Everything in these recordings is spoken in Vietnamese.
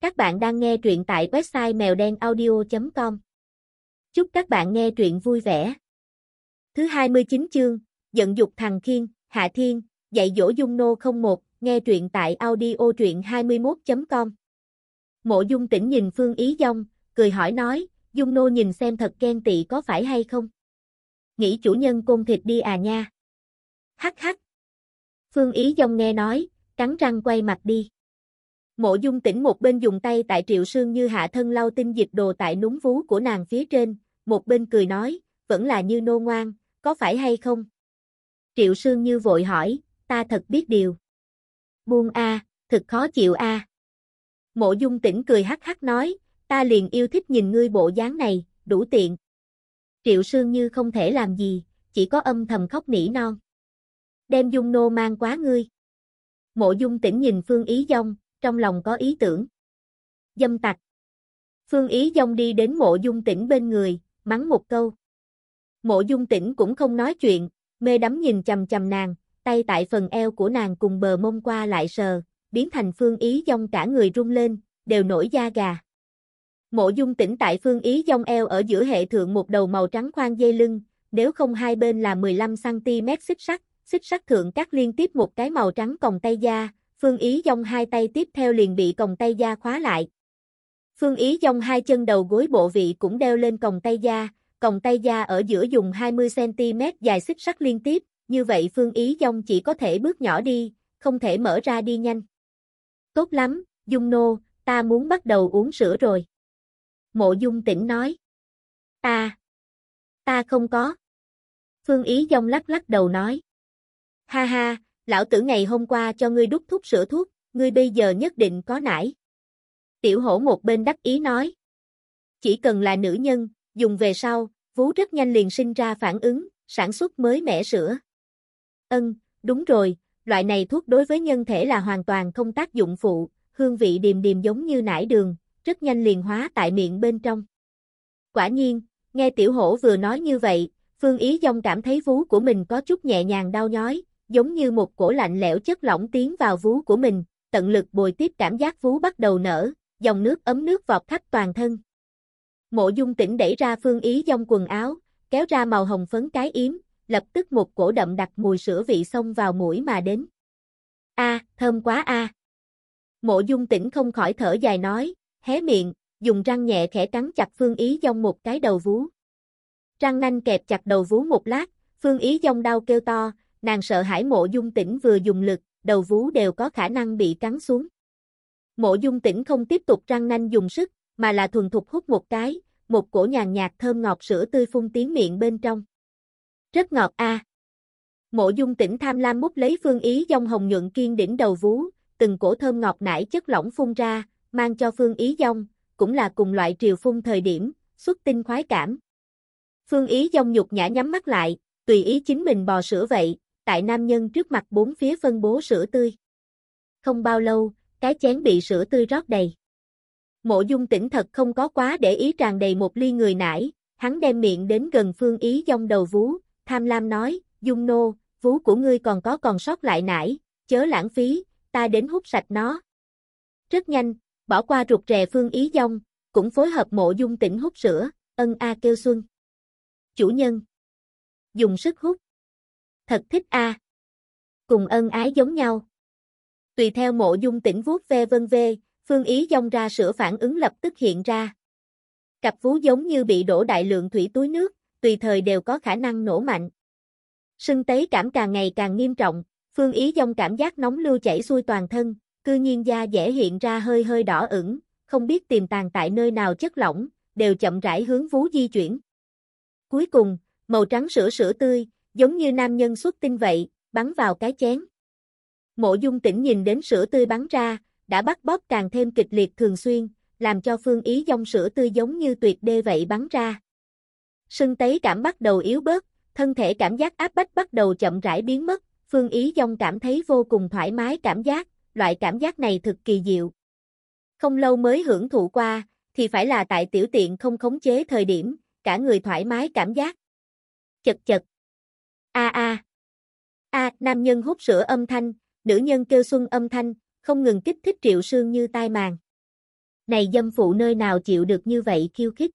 Các bạn đang nghe truyện tại website mèo đen audio.com. Chúc các bạn nghe truyện vui vẻ. Thứ 29 chương, giận dục thằng Khiên, Hạ Thiên, dạy dỗ Dung Nô 01, nghe truyện tại audio truyện 21.com. Mộ Dung tỉnh nhìn Phương Ý Dông, cười hỏi nói, Dung Nô nhìn xem thật ghen tị có phải hay không? Nghĩ chủ nhân côn thịt đi à nha. Hắc hắc. Phương Ý Dông nghe nói, cắn răng quay mặt đi. Mộ dung tỉnh một bên dùng tay tại triệu sương như hạ thân lau tinh dịch đồ tại núm vú của nàng phía trên, một bên cười nói, vẫn là như nô ngoan, có phải hay không? Triệu sương như vội hỏi, ta thật biết điều. Buông a, thật khó chịu a. Mộ dung tỉnh cười hắc hắc nói, ta liền yêu thích nhìn ngươi bộ dáng này, đủ tiện. Triệu sương như không thể làm gì, chỉ có âm thầm khóc nỉ non. Đem dung nô mang quá ngươi. Mộ dung tỉnh nhìn phương ý dông, trong lòng có ý tưởng. Dâm tặc. Phương Ý Dông đi đến mộ dung tỉnh bên người, mắng một câu. Mộ dung tỉnh cũng không nói chuyện, mê đắm nhìn chầm chầm nàng, tay tại phần eo của nàng cùng bờ mông qua lại sờ, biến thành Phương Ý Dông cả người rung lên, đều nổi da gà. Mộ dung tỉnh tại Phương Ý Dông eo ở giữa hệ thượng một đầu màu trắng khoan dây lưng, nếu không hai bên là 15cm xích sắt, xích sắt thượng cắt liên tiếp một cái màu trắng còng tay da, Phương Ý Dông hai tay tiếp theo liền bị còng tay da khóa lại. Phương Ý Dông hai chân đầu gối bộ vị cũng đeo lên còng tay da, còng tay da ở giữa dùng 20cm dài xích sắt liên tiếp, như vậy Phương Ý Dông chỉ có thể bước nhỏ đi, không thể mở ra đi nhanh. Tốt lắm, Dung Nô, ta muốn bắt đầu uống sữa rồi. Mộ Dung tỉnh nói. Ta, ta không có. Phương Ý Dông lắc lắc đầu nói. Ha ha, lão tử ngày hôm qua cho ngươi đút thuốc sữa thuốc, ngươi bây giờ nhất định có nải. Tiểu hổ một bên đắc ý nói. Chỉ cần là nữ nhân, dùng về sau, vú rất nhanh liền sinh ra phản ứng, sản xuất mới mẻ sữa. Ân, đúng rồi, loại này thuốc đối với nhân thể là hoàn toàn không tác dụng phụ, hương vị điềm điềm giống như nải đường, rất nhanh liền hóa tại miệng bên trong. Quả nhiên, nghe tiểu hổ vừa nói như vậy, Phương Ý Dông cảm thấy vú của mình có chút nhẹ nhàng đau nhói, giống như một cổ lạnh lẽo chất lỏng tiến vào vú của mình, tận lực bồi tiếp cảm giác vú bắt đầu nở, dòng nước ấm nước vọt khắp toàn thân. Mộ dung tỉnh đẩy ra phương ý dông quần áo, kéo ra màu hồng phấn cái yếm, lập tức một cổ đậm đặc mùi sữa vị xông vào mũi mà đến. A, thơm quá a. Mộ dung tỉnh không khỏi thở dài nói, hé miệng, dùng răng nhẹ khẽ cắn chặt phương ý dông một cái đầu vú. Răng nanh kẹp chặt đầu vú một lát, phương ý dông đau kêu to, nàng sợ hãi mộ dung tỉnh vừa dùng lực, đầu vú đều có khả năng bị cắn xuống. Mộ dung tỉnh không tiếp tục răng nanh dùng sức, mà là thuần thục hút một cái, một cổ nhàn nhạt thơm ngọt sữa tươi phun tiếng miệng bên trong. Rất ngọt a. Mộ dung tỉnh tham lam mút lấy phương ý dông hồng nhuận kiên đỉnh đầu vú, từng cổ thơm ngọt nải chất lỏng phun ra, mang cho phương ý dông, cũng là cùng loại triều phun thời điểm, xuất tinh khoái cảm. Phương ý dông nhục nhã nhắm mắt lại, tùy ý chính mình bò sữa vậy, tại nam nhân trước mặt bốn phía phân bố sữa tươi. Không bao lâu, cái chén bị sữa tươi rót đầy. Mộ dung tỉnh thật không có quá để ý tràn đầy một ly người nải, hắn đem miệng đến gần phương ý dông đầu vú, tham lam nói, dung nô, vú của ngươi còn có còn sót lại nải, chớ lãng phí, ta đến hút sạch nó. Rất nhanh, bỏ qua rụt rè phương ý dông, cũng phối hợp mộ dung tỉnh hút sữa, ân a kêu xuân. Chủ nhân. Dùng sức hút thật thích a. Cùng ân ái giống nhau. Tùy theo mộ dung tỉnh vuốt ve vân vê, phương ý dông ra sửa phản ứng lập tức hiện ra. Cặp vú giống như bị đổ đại lượng thủy túi nước, tùy thời đều có khả năng nổ mạnh. Sưng tấy cảm càng ngày càng nghiêm trọng, phương ý dông cảm giác nóng lưu chảy xuôi toàn thân, cư nhiên da dễ hiện ra hơi hơi đỏ ửng, không biết tìm tàng tại nơi nào chất lỏng, đều chậm rãi hướng vú di chuyển. Cuối cùng, màu trắng sữa sữa tươi, giống như nam nhân xuất tinh vậy, bắn vào cái chén. Mộ dung tỉnh nhìn đến sữa tươi bắn ra, đã bắt bóp càng thêm kịch liệt thường xuyên, làm cho phương ý dòng sữa tươi giống như tuyệt đê vậy bắn ra. Sưng tấy cảm bắt đầu yếu bớt, thân thể cảm giác áp bách bắt đầu chậm rãi biến mất, phương ý dòng cảm thấy vô cùng thoải mái cảm giác, loại cảm giác này thực kỳ diệu. Không lâu mới hưởng thụ qua, thì phải là tại tiểu tiện không khống chế thời điểm, cả người thoải mái cảm giác. Chật chật, A a. A, nam nhân hút sữa âm thanh, nữ nhân kêu xuân âm thanh, không ngừng kích thích triệu sương như tai màng. Này dâm phụ nơi nào chịu được như vậy khiêu khích.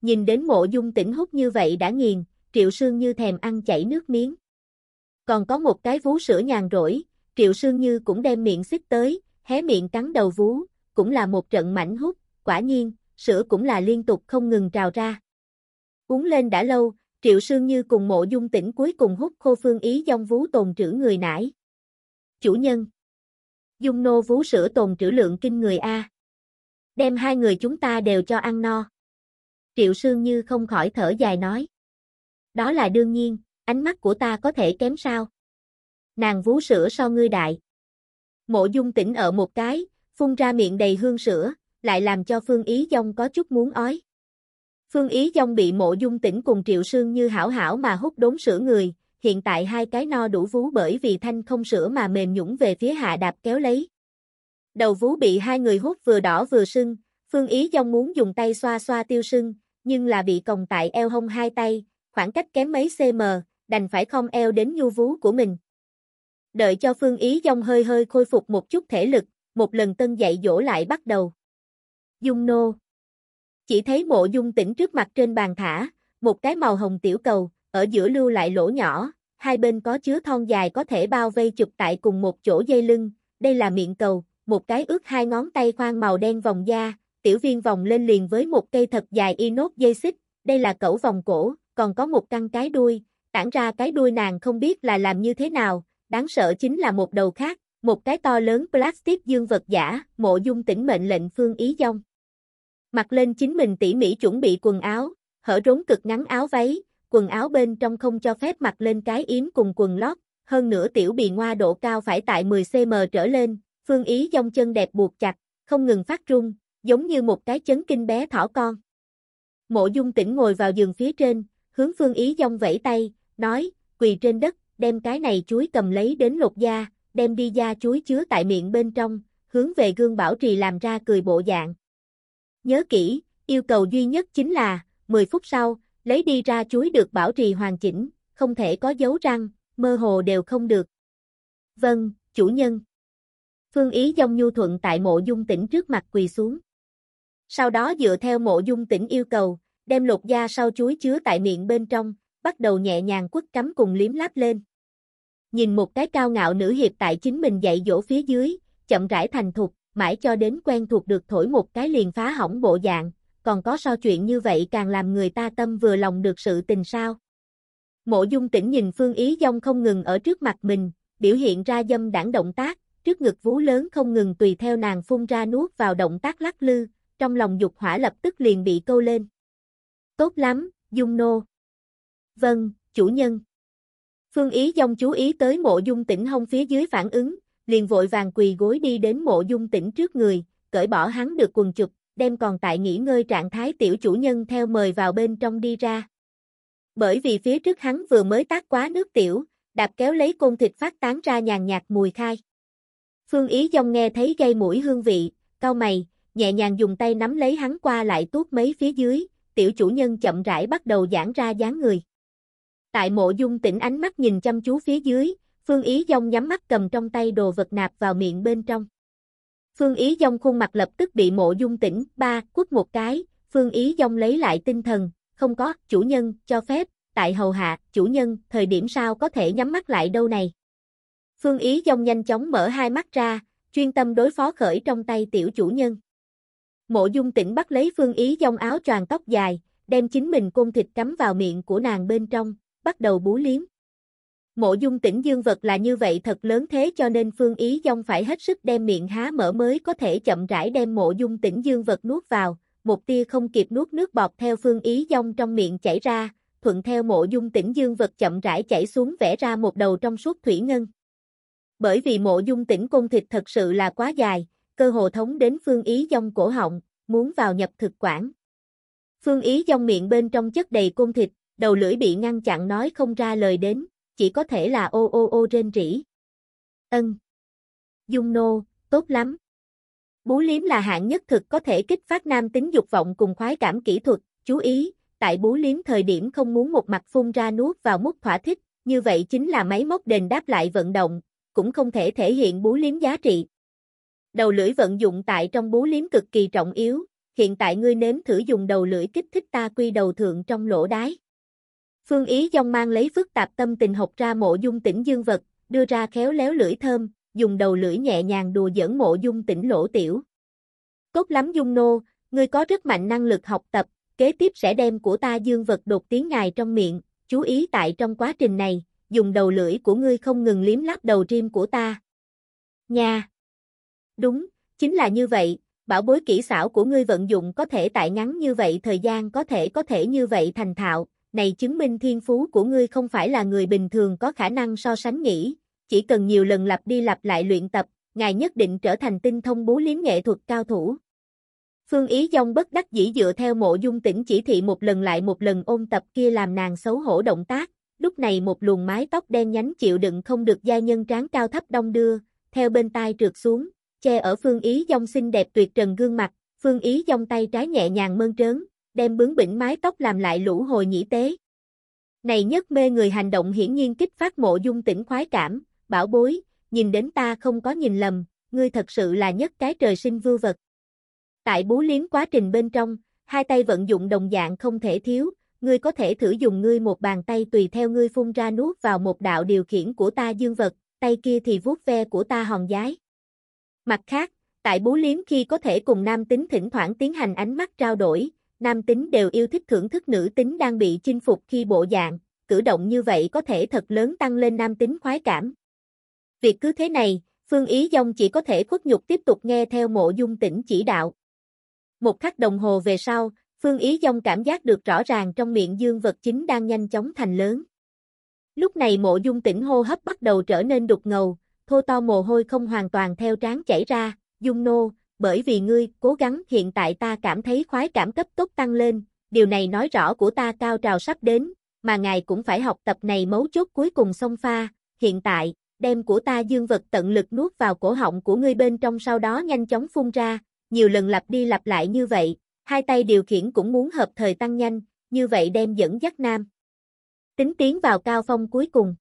Nhìn đến mộ dung tỉnh hút như vậy đã nghiền, triệu sương như thèm ăn chảy nước miếng. Còn có một cái vú sữa nhàn rỗi, triệu sương như cũng đem miệng xích tới, hé miệng cắn đầu vú, cũng là một trận mảnh hút, quả nhiên, sữa cũng là liên tục không ngừng trào ra. Uống lên đã lâu, triệu sương như cùng mộ dung tỉnh cuối cùng hút khô phương ý dòng vú tồn trữ người nải. Chủ nhân Dung nô vú sữa tồn trữ lượng kinh người A. Đem hai người chúng ta đều cho ăn no. Triệu Sương Như không khỏi thở dài nói. Đó là đương nhiên, ánh mắt của ta có thể kém sao? Nàng vú sữa so ngươi đại. Mộ dung tỉnh ở một cái, phun ra miệng đầy hương sữa, lại làm cho Phương Ý Dông có chút muốn ói. Phương Ý Dông bị mộ dung tỉnh cùng Triệu Sương Như hảo hảo mà hút đốn sữa người, hiện tại hai cái no đủ vú bởi vì thanh không sữa mà mềm nhũng về phía hạ đạp kéo lấy. Đầu vú bị hai người hút vừa đỏ vừa sưng, Phương Ý Dông muốn dùng tay xoa xoa tiêu sưng, nhưng là bị còng tại eo hông hai tay, khoảng cách kém mấy cm, đành phải không eo đến nhu vú của mình. Đợi cho Phương Ý Dông hơi hơi khôi phục một chút thể lực, một lần tân dạy dỗ lại bắt đầu. Dung nô. Chỉ thấy mộ dung tỉnh trước mặt trên bàn thả, một cái màu hồng tiểu cầu, ở giữa lưu lại lỗ nhỏ, hai bên có chứa thon dài có thể bao vây chụp tại cùng một chỗ dây lưng, đây là miệng cầu, một cái ướt hai ngón tay khoan màu đen vòng da, tiểu viên vòng lên liền với một cây thật dài inox dây xích, đây là cẩu vòng cổ, còn có một căn cái đuôi, tản ra cái đuôi nàng không biết là làm như thế nào, đáng sợ chính là một đầu khác, một cái to lớn plastic dương vật giả, mộ dung tỉnh mệnh lệnh phương ý dông. Mặc lên chính mình tỉ mỉ chuẩn bị quần áo, hở rốn cực ngắn áo váy, quần áo bên trong không cho phép mặc lên cái yếm cùng quần lót, hơn nữa tiểu bì ngoa độ cao phải tại 10cm trở lên, phương ý dông chân đẹp buộc chặt, không ngừng phát rung, giống như một cái chấn kinh bé thỏ con. Mộ dung tỉnh ngồi vào giường phía trên, hướng phương ý dông vẫy tay, nói, quỳ trên đất, đem cái này chuối cầm lấy đến lột da, đem đi da chuối chứa tại miệng bên trong, hướng về gương bảo trì làm ra cười bộ dạng. Nhớ kỹ, yêu cầu duy nhất chính là, 10 phút sau, lấy đi ra chuối được bảo trì hoàn chỉnh, không thể có dấu răng, mơ hồ đều không được. Vâng, chủ nhân. Phương Ý dông nhu thuận tại mộ dung tỉnh trước mặt quỳ xuống. Sau đó dựa theo mộ dung tỉnh yêu cầu, đem lột da sau chuối chứa tại miệng bên trong, bắt đầu nhẹ nhàng quất cắm cùng liếm láp lên. Nhìn một cái cao ngạo nữ hiệp tại chính mình dạy dỗ phía dưới, chậm rãi thành thục, mãi cho đến quen thuộc được thổi một cái liền phá hỏng bộ dạng, còn có so chuyện như vậy càng làm người ta tâm vừa lòng được sự tình sao. Mộ dung tỉnh nhìn Phương Ý Dông không ngừng ở trước mặt mình, biểu hiện ra dâm đảng động tác, trước ngực vú lớn không ngừng tùy theo nàng phun ra nuốt vào động tác lắc lư, trong lòng dục hỏa lập tức liền bị câu lên. Tốt lắm, Dung Nô. Vâng, chủ nhân. Phương Ý Dông chú ý tới mộ dung tỉnh hông phía dưới phản ứng, liền vội vàng quỳ gối đi đến mộ dung tỉnh trước người, cởi bỏ hắn được quần chụp, đem còn tại nghỉ ngơi trạng thái tiểu chủ nhân theo mời vào bên trong đi ra. Bởi vì phía trước hắn vừa mới tác quá nước tiểu, đạp kéo lấy côn thịt phát tán ra nhàn nhạt mùi khai. Phương Ý Dông nghe thấy gây mũi hương vị, cau mày, nhẹ nhàng dùng tay nắm lấy hắn qua lại tuốt mấy phía dưới, tiểu chủ nhân chậm rãi bắt đầu giãn ra dáng người. Tại mộ dung tỉnh ánh mắt nhìn chăm chú phía dưới, Phương Ý Dông nhắm mắt cầm trong tay đồ vật nạp vào miệng bên trong. Phương Ý Dông khuôn mặt lập tức bị mộ dung tỉnh, ba, quất một cái, Phương Ý Dông lấy lại tinh thần, không có, chủ nhân, cho phép, tại hầu hạ, chủ nhân, thời điểm sao có thể nhắm mắt lại đâu này. Phương Ý Dông nhanh chóng mở hai mắt ra, chuyên tâm đối phó khởi trong tay tiểu chủ nhân. Mộ dung tỉnh bắt lấy Phương Ý Dông áo choàng tóc dài, đem chính mình côn thịt cắm vào miệng của nàng bên trong, bắt đầu bú liếm. Mộ dung tỉnh dương vật là như vậy thật lớn thế cho nên Phương Ý Dông phải hết sức đem miệng há mở mới có thể chậm rãi đem mộ dung tỉnh dương vật nuốt vào, một tia không kịp nuốt nước bọt theo Phương Ý Dông trong miệng chảy ra, thuận theo mộ dung tỉnh dương vật chậm rãi chảy xuống vẽ ra một đầu trong suốt thủy ngân. Bởi vì mộ dung tỉnh côn thịt thật sự là quá dài, cơ hồ thống đến Phương Ý Dông cổ họng, muốn vào nhập thực quản. Phương Ý Dông miệng bên trong chất đầy côn thịt, đầu lưỡi bị ngăn chặn nói không ra lời đến, chỉ có thể là ô ô ô rên rỉ. Ân. Dung nô, tốt lắm. Bú liếm là hạng nhất thực có thể kích phát nam tính dục vọng cùng khoái cảm kỹ thuật, chú ý, tại bú liếm thời điểm không muốn một mặt phun ra nuốt vào mút thỏa thích, như vậy chính là máy móc đền đáp lại vận động, cũng không thể thể hiện bú liếm giá trị. Đầu lưỡi vận dụng tại trong bú liếm cực kỳ trọng yếu, hiện tại ngươi nếm thử dùng đầu lưỡi kích thích ta quy đầu thượng trong lỗ đái. Phương Ý dông mang lấy phức tạp tâm tình học ra mộ dung tỉnh dương vật, đưa ra khéo léo lưỡi thơm, dùng đầu lưỡi nhẹ nhàng đùa giỡn mộ dung tỉnh lỗ tiểu. Tốt lắm dung nô, ngươi có rất mạnh năng lực học tập, kế tiếp sẽ đem của ta dương vật đột tiếng ngài trong miệng, chú ý tại trong quá trình này, dùng đầu lưỡi của ngươi không ngừng liếm láp đầu rim của ta. Nha! Đúng, chính là như vậy, bảo bối kỹ xảo của ngươi vận dụng có thể tại ngắn như vậy thời gian có thể có thể như vậy thành thạo, này chứng minh thiên phú của ngươi không phải là người bình thường có khả năng so sánh nghĩ, chỉ cần nhiều lần lặp đi lặp lại luyện tập, ngài nhất định trở thành tinh thông bú liếm nghệ thuật cao thủ. Phương Ý Dông bất đắc dĩ dựa theo mộ dung tỉnh chỉ thị một lần lại một lần ôn tập kia làm nàng xấu hổ động tác, lúc này một luồng mái tóc đen nhánh chịu đựng không được gia nhân tráng cao thấp đông đưa, theo bên tai trượt xuống, che ở Phương Ý Dông xinh đẹp tuyệt trần gương mặt, Phương Ý Dông tay trái nhẹ nhàng mơn trớn, đem bướng bỉnh mái tóc làm lại lũ hồi nhĩ tế. Này nhất mê người hành động hiển nhiên kích phát mộ dung tỉnh khoái cảm, bảo bối, nhìn đến ta không có nhìn lầm, ngươi thật sự là nhất cái trời sinh vưu vật. Tại bú liếm quá trình bên trong, hai tay vận dụng đồng dạng không thể thiếu, ngươi có thể thử dùng ngươi một bàn tay tùy theo ngươi phun ra nuốt vào một đạo điều khiển của ta dương vật, tay kia thì vuốt ve của ta hòn giái. Mặt khác, tại bú liếm khi có thể cùng nam tính thỉnh thoảng tiến hành ánh mắt trao đổi, nam tính đều yêu thích thưởng thức nữ tính đang bị chinh phục khi bộ dạng, cử động như vậy có thể thật lớn tăng lên nam tính khoái cảm. Việc cứ thế này, Phương Ý Dông chỉ có thể khuất nhục tiếp tục nghe theo mộ dung tỉnh chỉ đạo. Một khắc đồng hồ về sau, Phương Ý Dông cảm giác được rõ ràng trong miệng dương vật chính đang nhanh chóng thành lớn. Lúc này mộ dung tỉnh hô hấp bắt đầu trở nên đục ngầu, thô to mồ hôi không hoàn toàn theo trán chảy ra, dung nô, bởi vì ngươi cố gắng hiện tại ta cảm thấy khoái cảm cấp tốc tăng lên, điều này nói rõ của ta cao trào sắp đến, mà ngài cũng phải học tập này mấu chốt cuối cùng song pha, hiện tại, đem của ta dương vật tận lực nuốt vào cổ họng của ngươi bên trong sau đó nhanh chóng phun ra, nhiều lần lặp đi lặp lại như vậy, hai tay điều khiển cũng muốn hợp thời tăng nhanh, như vậy đem dẫn dắt nam. Tính tiến vào cao phong cuối cùng.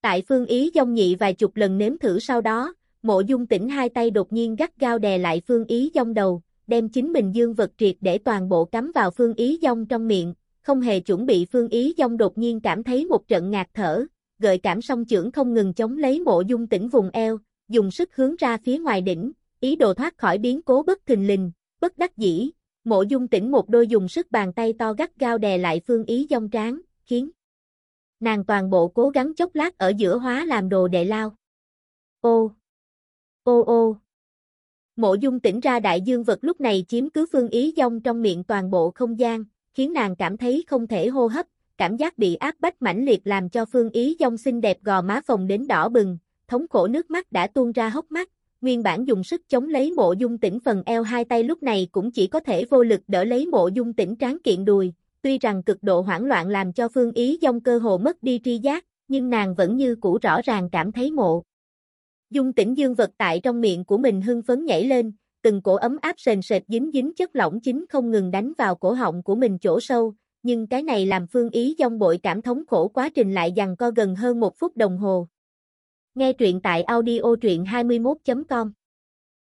Tại phương ý dông nhị vài chục lần nếm thử sau đó, mộ dung tỉnh hai tay đột nhiên gắt gao đè lại phương ý dông đầu, đem chính mình dương vật triệt để toàn bộ cắm vào phương ý dông trong miệng, không hề chuẩn bị phương ý dông đột nhiên cảm thấy một trận ngạt thở, gợi cảm song trưởng không ngừng chống lấy mộ dung tỉnh vùng eo, dùng sức hướng ra phía ngoài đỉnh, ý đồ thoát khỏi biến cố bất thình lình, bất đắc dĩ, mộ dung tỉnh một đôi dùng sức bàn tay to gắt gao đè lại phương ý dông trán, khiến nàng toàn bộ cố gắng chốc lát ở giữa hóa làm đồ đệ lao. Ô! Ô ô! Mộ dung tỉnh ra đại dương vật lúc này chiếm cứ phương ý dông trong miệng toàn bộ không gian, khiến nàng cảm thấy không thể hô hấp, cảm giác bị áp bách mãnh liệt làm cho phương ý dông xinh đẹp gò má phồng đến đỏ bừng, thống khổ nước mắt đã tuôn ra hốc mắt, nguyên bản dùng sức chống lấy mộ dung tỉnh phần eo hai tay lúc này cũng chỉ có thể vô lực đỡ lấy mộ dung tỉnh tráng kiện đùi, tuy rằng cực độ hoảng loạn làm cho phương ý dông cơ hồ mất đi tri giác, nhưng nàng vẫn như cũ rõ ràng cảm thấy mộ. Dung tỉnh dương vật tại trong miệng của mình hưng phấn nhảy lên, từng cổ ấm áp sền sệt dính dính chất lỏng chính không ngừng đánh vào cổ họng của mình chỗ sâu, nhưng cái này làm phương ý dông bội cảm thống khổ quá trình lại dằn co gần hơn một phút đồng hồ. Nghe truyện tại audio truyện 21.com